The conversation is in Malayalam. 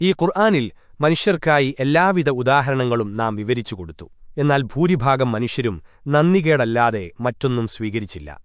ഈ ഖുർആാനിൽ മനുഷ്യർക്കായി എല്ലാവിധ ഉദാഹരണങ്ങളും നാം വിവരിച്ചു കൊടുത്തു. എന്നാൽ ഭൂരിഭാഗം മനുഷ്യരും നന്ദികേടല്ലാതെ മറ്റൊന്നും സ്വീകരിച്ചില്ല.